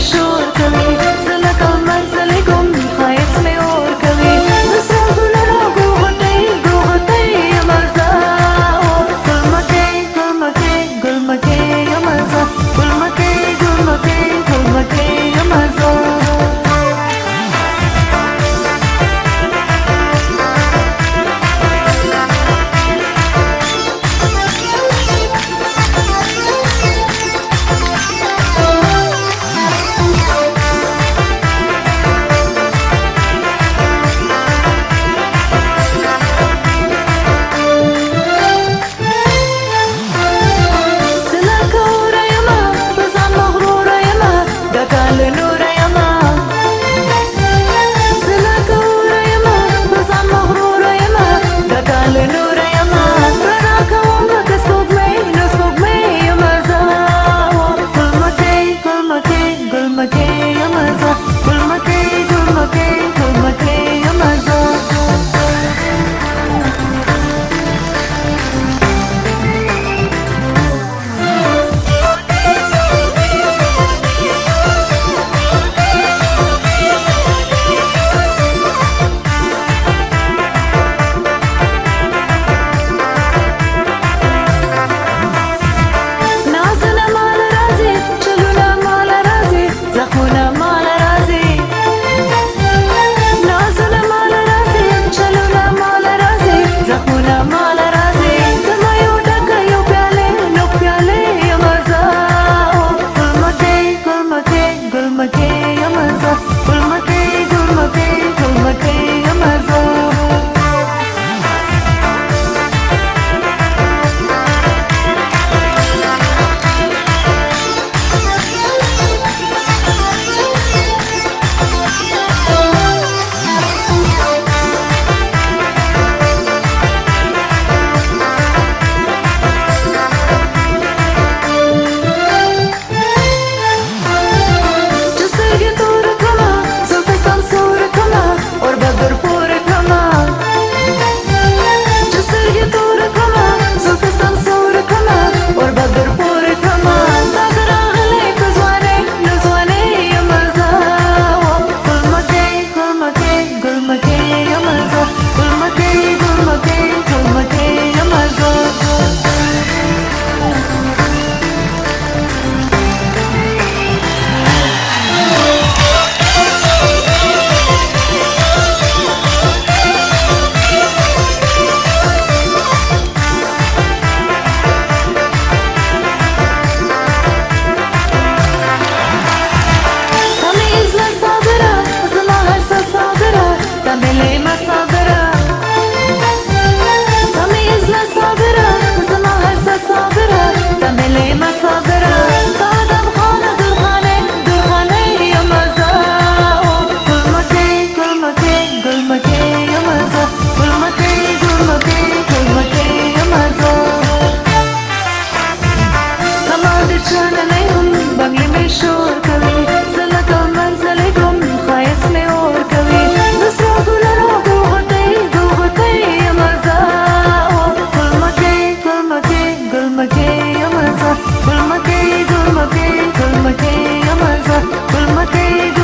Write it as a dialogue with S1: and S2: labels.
S1: 说等你。again كل ما تيجي كل ما تيجي يا مزاج كل ما تيجي